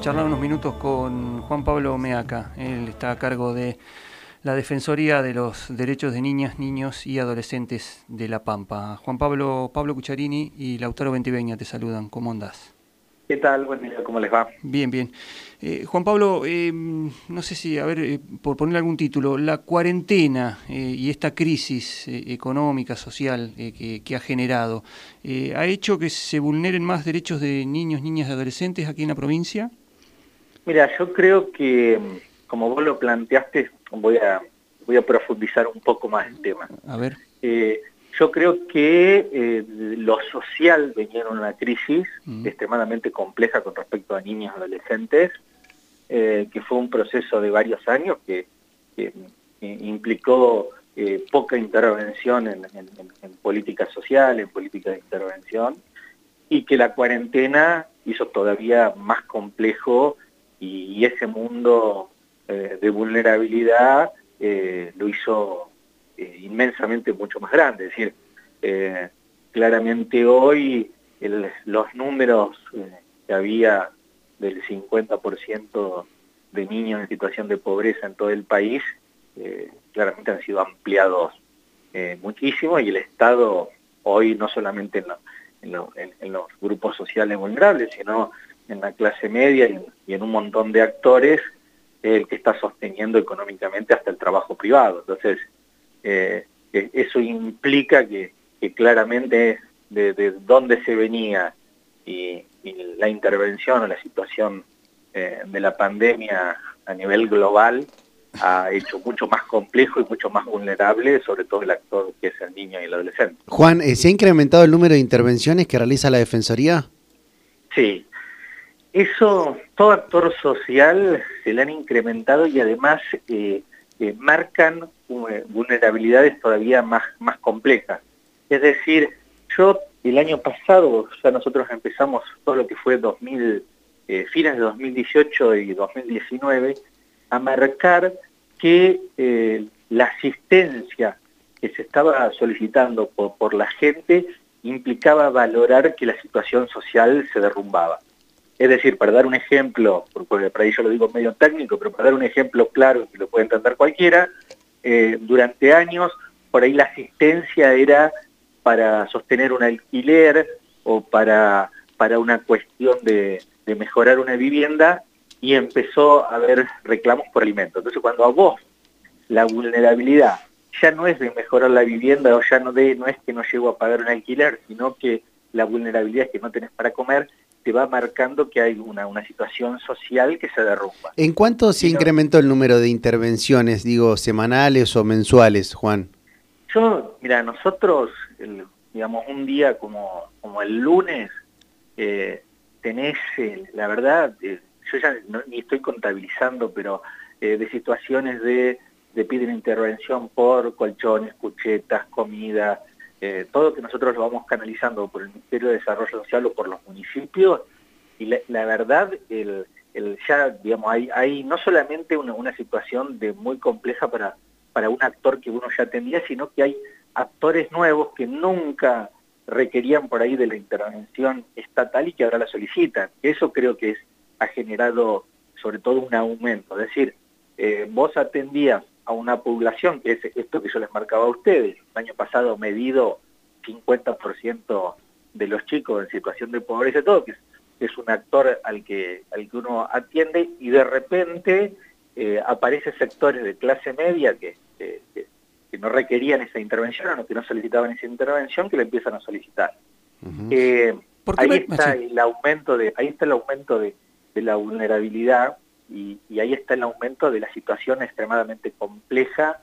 charlar unos minutos con Juan Pablo Meaca. Él está a cargo de la Defensoría de los Derechos de Niñas, Niños y Adolescentes de La Pampa. Juan Pablo, Pablo Cucharini y Lautaro Ventiveña te saludan. ¿Cómo andás? ¿Qué tal? Buen día, ¿cómo les va? Bien, bien. Eh, Juan Pablo, eh, no sé si, a ver, eh, por ponerle algún título, la cuarentena y esta crisis económica, social que, ha generado, ¿ha hecho que se vulneren más derechos de niños, niñas y adolescentes aquí en la provincia? Mira, yo creo que, como vos lo planteaste, voy a, voy a profundizar un poco más el tema. A ver. Yo creo que eh, lo social venía en una crisis mm. extremadamente compleja con respecto a niños y adolescentes, eh, que fue un proceso de varios años que, implicó eh, poca intervención en, política social, en política de intervención, y que la cuarentena hizo todavía más complejo y ese mundo de vulnerabilidad lo hizo eh, inmensamente mucho más grande. Es decir, eh, claramente hoy los números eh, que había del 50% de niños en situación de pobreza en todo el país, claramente han sido ampliados muchísimo y el Estado hoy no solamente en, los grupos sociales vulnerables, sino en la clase media y en, y en un montón de actores, el que está sosteniendo económicamente hasta el trabajo privado. Entonces, eh, eso implica que, claramente de, de, dónde se venía y, la intervención o la situación eh, de la pandemia a nivel global ha hecho mucho más complejo y mucho más vulnerable, sobre todo el actor que es el niño y el adolescente. Juan, eh, ¿se ha incrementado el número de intervenciones que realiza la Defensoría? Sí, eso, todo actor social se le han incrementado y además eh, marcan eh, vulnerabilidades todavía más, más complejas. Es decir, yo el año pasado, ya nosotros empezamos todo lo que fue 2000, eh, fines de 2018 y 2019, a marcar que eh, la asistencia que se estaba solicitando por, por la gente implicaba valorar que la situación social se derrumbaba. Es decir, para dar un ejemplo, porque para ahí yo lo digo medio técnico, pero para dar un ejemplo claro que lo puede entender cualquiera, eh, durante años por ahí la asistencia era para sostener un alquiler o para, para una cuestión de, mejorar una vivienda y empezó a haber reclamos por alimentos. Entonces cuando a vos la vulnerabilidad ya no es de mejorar la vivienda o ya no, de, no es que no llego a pagar un alquiler, sino que la vulnerabilidad es que no tenés para comer, te va marcando que hay una, una situación social que se derrumba. ¿En cuánto se incrementó el número de intervenciones, digo, semanales o mensuales, Juan? Yo, mira, nosotros, digamos, un día como, como el lunes, eh, tenés, eh, la verdad, eh, yo ya ni estoy contabilizando, pero de situaciones de, de piden intervención por colchones, cuchetas, comida, eh, todo que nosotros lo vamos canalizando por el Ministerio de Desarrollo Social o por los municipios, y la, verdad, el, ya, digamos, hay, no solamente una, situación de muy compleja para, para un actor que uno ya tenía, sino que hay actores nuevos que nunca requerían por ahí de la intervención estatal y que ahora la solicitan. Eso creo que es, ha generado sobre todo un aumento. Es decir, eh, vos atendías a una población, que es esto que yo les marcaba a ustedes, el año pasado medido 50% de los chicos en situación de pobreza y todo, que es, un actor al que, al que uno atiende y de repente eh, aparecen sectores de clase media que, que, no requerían esa intervención o que no solicitaban esa intervención que le empiezan a solicitar. Eh, ahí está el aumento de, ahí está el aumento de, de la vulnerabilidad y, ahí está el aumento de la situación extremadamente compleja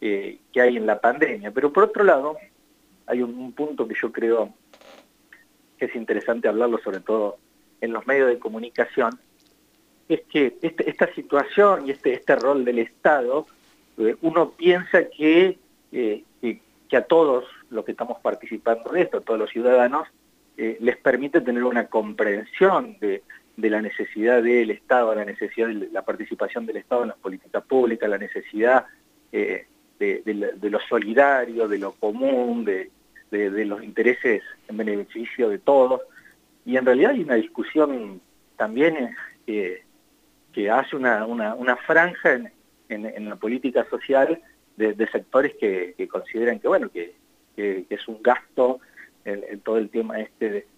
eh, que hay en la pandemia. Pero por otro lado, hay un, punto que yo creo que es interesante hablarlo, sobre todo en los medios de comunicación, es que este, esta situación y este, este rol del Estado, eh, uno piensa eh, que, que, a todos los que estamos participando de esto, a todos los ciudadanos, les permite tener una comprensión de, de la necesidad del Estado, la necesidad de la participación del Estado en las políticas públicas, la necesidad eh, de, lo solidario, de lo común, de, los intereses en beneficio de todos. Y en realidad hay una discusión también que, que hace una, franja en, la política social de, sectores que, consideran que, bueno, que, es un gasto en, todo el tema este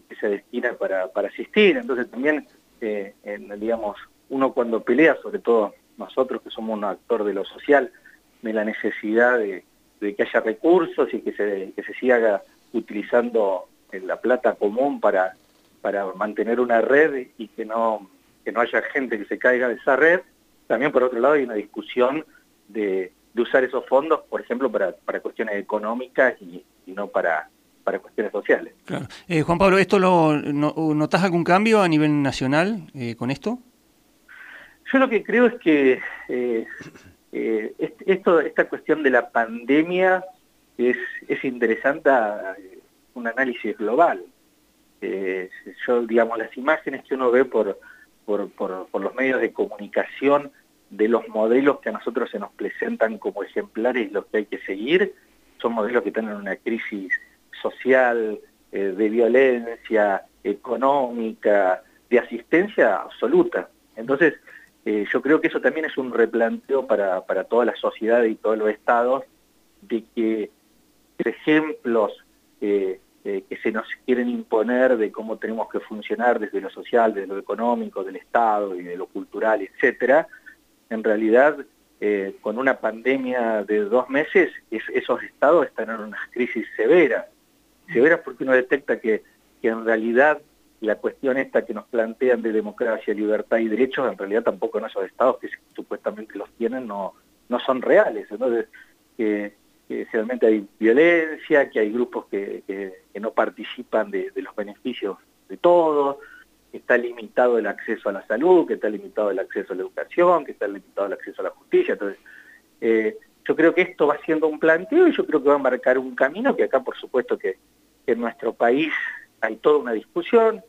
que se destina para, para asistir. Entonces también, eh, digamos, uno cuando pelea, sobre todo nosotros que somos un actor de lo social, de la necesidad de, que haya recursos y que se, que se siga utilizando la plata común para, para mantener una red y que no, que no haya gente que se caiga de esa red. También por otro lado hay una discusión de, usar esos fondos, por ejemplo, para, para cuestiones económicas y, no para, para cuestiones sociales. Claro. Eh, Juan Pablo, ¿esto lo notas algún cambio a nivel nacional eh, con esto? Yo lo que creo es que eh, esto, esta cuestión de la pandemia es, es interesante un análisis global. Eh, yo, digamos, las imágenes que uno ve por, por, por, los medios de comunicación de los modelos que a nosotros se nos presentan como ejemplares los que hay que seguir, son modelos que tienen una crisis social, eh, de violencia, económica, de asistencia absoluta. Entonces, eh, yo creo que eso también es un replanteo para, para toda la sociedad y todos los estados de que ejemplos eh, que se nos quieren imponer de cómo tenemos que funcionar desde lo social, desde lo económico, del Estado y de lo cultural, etcétera, en realidad con una pandemia de dos meses esos estados están en una crisis severa, severas porque uno detecta que, que en realidad la cuestión esta que nos plantean de democracia, libertad y derechos, en realidad tampoco en esos estados que supuestamente los tienen no, no son reales. Entonces, eh, que realmente hay violencia, que hay grupos que, no participan de, los beneficios de todos, que está limitado el acceso a la salud, que está limitado el acceso a la educación, que está limitado el acceso a la justicia. Entonces, eh, yo creo que esto va siendo un planteo y yo creo que va a marcar un camino que acá, por supuesto, que, en nuestro país hay toda una discusión,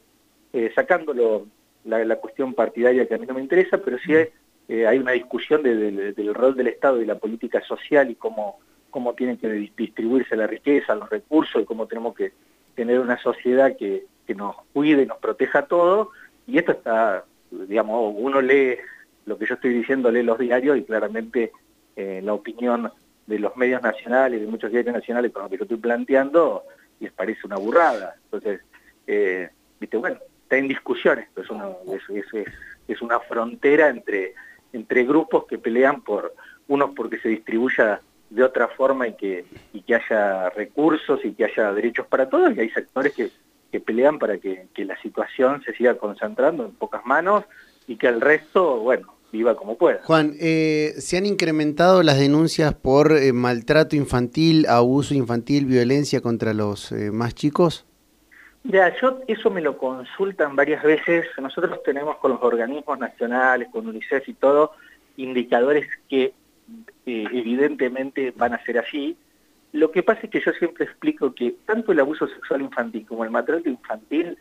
eh, sacándolo la, cuestión partidaria que a mí no me interesa, pero sí hay, eh, una discusión del rol del Estado y la política social y cómo cómo tiene que distribuirse la riqueza, los recursos y cómo tenemos que tener una sociedad que, nos cuide nos proteja a todos. Y esto está, digamos, uno lee lo que yo estoy diciendo, lee los diarios y claramente eh, la opinión de los medios nacionales, de muchos diarios nacionales con lo que yo estoy planteando, les parece una burrada. Entonces, eh, viste, bueno, está en discusiones, es una, es, es una frontera entre, entre grupos que pelean por, unos porque se distribuya de otra forma y que, y que haya recursos y que haya derechos para todos, y hay sectores que, que pelean para que, que, la situación se siga concentrando en pocas manos y que el resto, bueno, viva como pueda. Juan, eh, ¿se han incrementado las denuncias por eh, maltrato infantil, abuso infantil, violencia contra los eh, más chicos? Ya, yo eso me lo consultan varias veces. Nosotros tenemos con los organismos nacionales, con UNICEF y todo, indicadores que evidentemente van a ser así. Lo que pasa es que yo siempre explico que tanto el abuso sexual infantil como el maltrato infantil,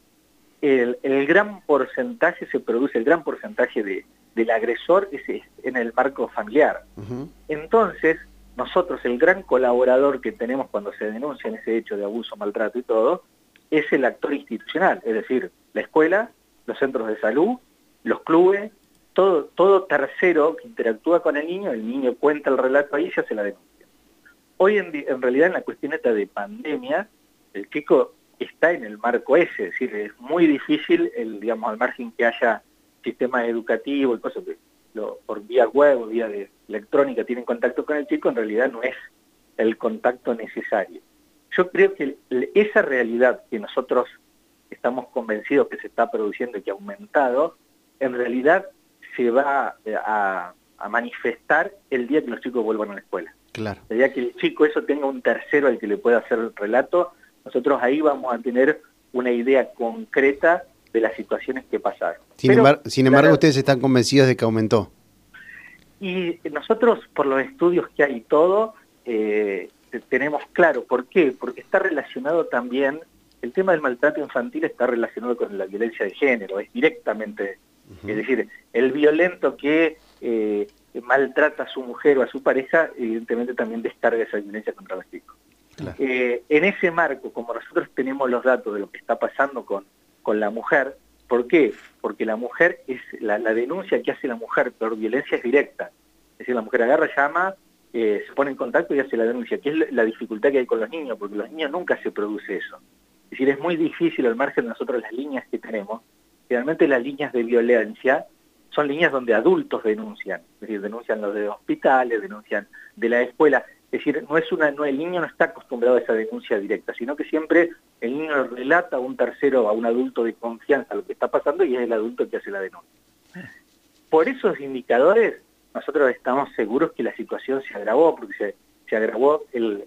el, gran porcentaje se produce, el gran porcentaje de, del agresor es en el marco familiar. Entonces, nosotros, el gran colaborador que tenemos cuando se denuncia en ese hecho de abuso, maltrato y todo, es el actor institucional, es decir, la escuela, los centros de salud, los clubes, todo, todo tercero que interactúa con el niño, el niño cuenta el relato ahí y se hace la denuncia. Hoy en, en realidad en la cuestión esta de pandemia, el Kiko está en el marco ese, es decir, es muy difícil, el, digamos, al margen que haya sistema educativo y cosas que lo, por vía web o vía de electrónica tienen contacto con el chico, en realidad no es el contacto necesario. Yo creo que esa realidad que nosotros estamos convencidos que se está produciendo y que ha aumentado, en realidad se va a, manifestar el día que los chicos vuelvan a la escuela. Claro. El día que el chico eso tenga un tercero al que le pueda hacer el relato, nosotros ahí vamos a tener una idea concreta de las situaciones que pasaron. Sin, embargo, ustedes están convencidos de que aumentó. Y nosotros, por los estudios que hay y todo, eh, tenemos claro. ¿Por qué? Porque está relacionado también, el tema del maltrato infantil está relacionado con la violencia de género, es directamente es decir, el violento que eh, maltrata a su mujer o a su pareja, evidentemente también descarga esa violencia contra los chicos. Eh, en ese marco, como nosotros tenemos los datos de lo que está pasando con, con la mujer, ¿Por qué? Porque la mujer, es la, denuncia que hace la mujer por violencia es directa. Es decir, la mujer agarra, llama, eh, se pone en contacto y hace la denuncia, que es la dificultad que hay con los niños, porque los niños nunca se produce eso. Es decir, es muy difícil al margen de nosotros las líneas que tenemos. Generalmente las líneas de violencia son líneas donde adultos denuncian, es decir, denuncian los de hospitales, denuncian de la escuela. Es decir, no es una, no, el niño no está acostumbrado a esa denuncia directa, sino que siempre el niño relata a un tercero, a un adulto de confianza lo que está pasando y es el adulto que hace la denuncia. Por esos indicadores, nosotros estamos seguros que la situación se agravó, porque se, agravó el,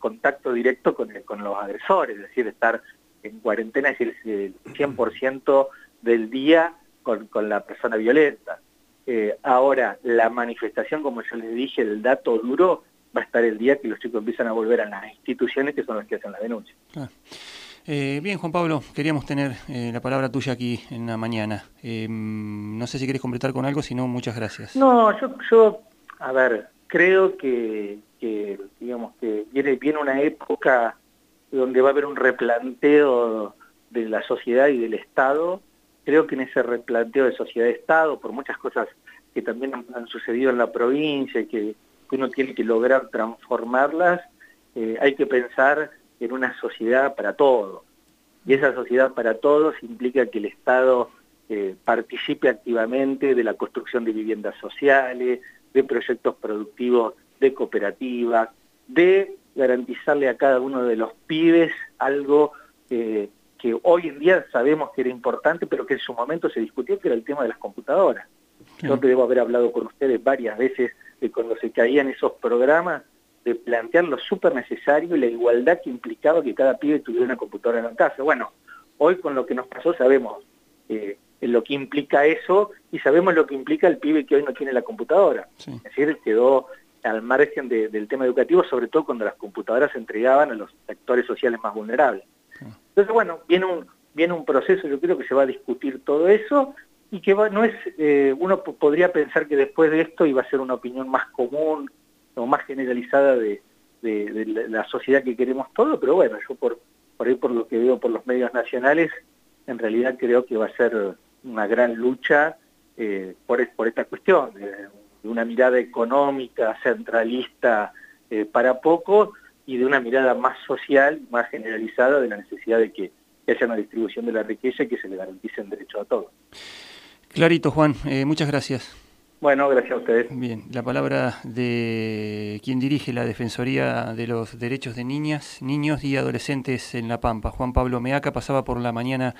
contacto directo con, los agresores, es decir, estar en cuarentena es el, el 100% del día con, con la persona violenta. Eh, ahora, la manifestación, como yo les dije, el dato duro va a estar el día que los chicos empiezan a volver a las instituciones que son las que hacen la denuncia. Eh, bien, Juan Pablo, queríamos tener eh, la palabra tuya aquí en la mañana. no sé si quieres completar con algo, si no, muchas gracias. No, yo, yo a ver, creo que, que digamos que viene, viene una época donde va a haber un replanteo de la sociedad y del Estado creo que en ese replanteo de sociedad-estado, por muchas cosas que también han, sucedido en la provincia y que, uno tiene que lograr transformarlas, eh, hay que pensar en una sociedad para todos. Y esa sociedad para todos implica que el Estado eh, participe activamente de la construcción de viviendas sociales, de proyectos productivos, de cooperativas, de garantizarle a cada uno de los pibes algo eh, que hoy en día sabemos que era importante, pero que en su momento se discutió, que era el tema de las computadoras. Yo te debo haber hablado con ustedes varias veces de cuando se caían esos programas, de plantear lo súper necesario y la igualdad que implicaba que cada pibe tuviera una computadora en la casa. Bueno, hoy con lo que nos pasó sabemos eh, lo que implica eso y sabemos lo que implica el pibe que hoy no tiene la computadora. Es decir, quedó al margen del tema educativo, sobre todo cuando las computadoras se entregaban a los sectores sociales más vulnerables. Entonces, bueno, viene un, viene un proceso, yo creo que se va a discutir todo eso y que no es, eh, uno podría pensar que después de esto iba a ser una opinión más común o más generalizada de, la sociedad que queremos todo, pero bueno, yo por, por ahí por lo que veo por los medios nacionales, en realidad creo que va a ser una gran lucha eh, por, por esta cuestión, de, una mirada económica, centralista eh, para poco, y de una mirada más social, más generalizada de la necesidad de que, haya una distribución de la riqueza y que se le garanticen derechos a todos. Clarito, Juan, eh, muchas gracias. Bueno, gracias a ustedes. Bien, la palabra de quien dirige la Defensoría de los Derechos de Niñas, Niños y Adolescentes en La Pampa, Juan Pablo Meaca, pasaba por la mañana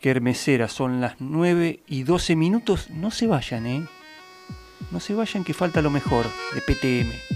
kermesera. Son las 9 y 12 minutos. No se vayan, ¿eh? No se vayan que falta lo mejor de PTM.